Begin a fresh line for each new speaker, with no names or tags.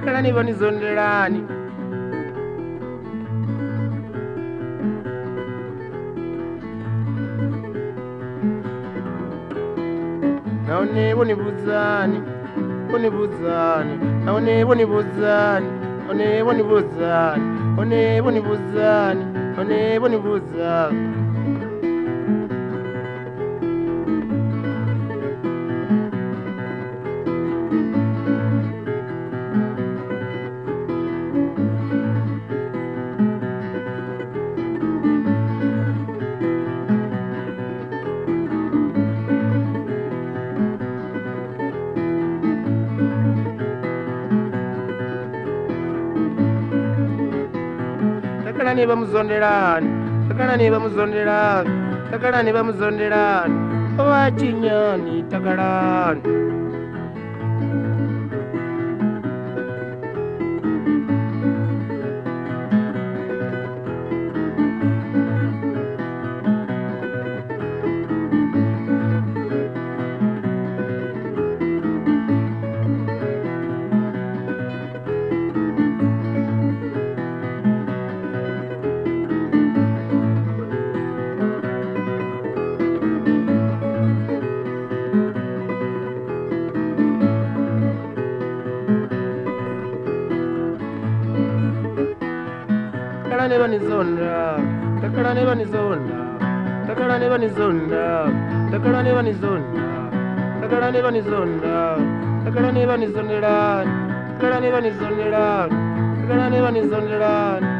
tutakani vanizondelani naone voni vuzani voni vuzani naone voni vuzani one voni vuzani one voni vuzani one voni vuzani takala nevamuzondelani takala nevamuzondelani takala nevamuzondelani ovachinyani takalani takara neva nizonda takara neva nizonda takara neva nizonda takara neva nizonda takara neva nizonda takara neva nizonda, takara neva nizonda. takara niba nizonera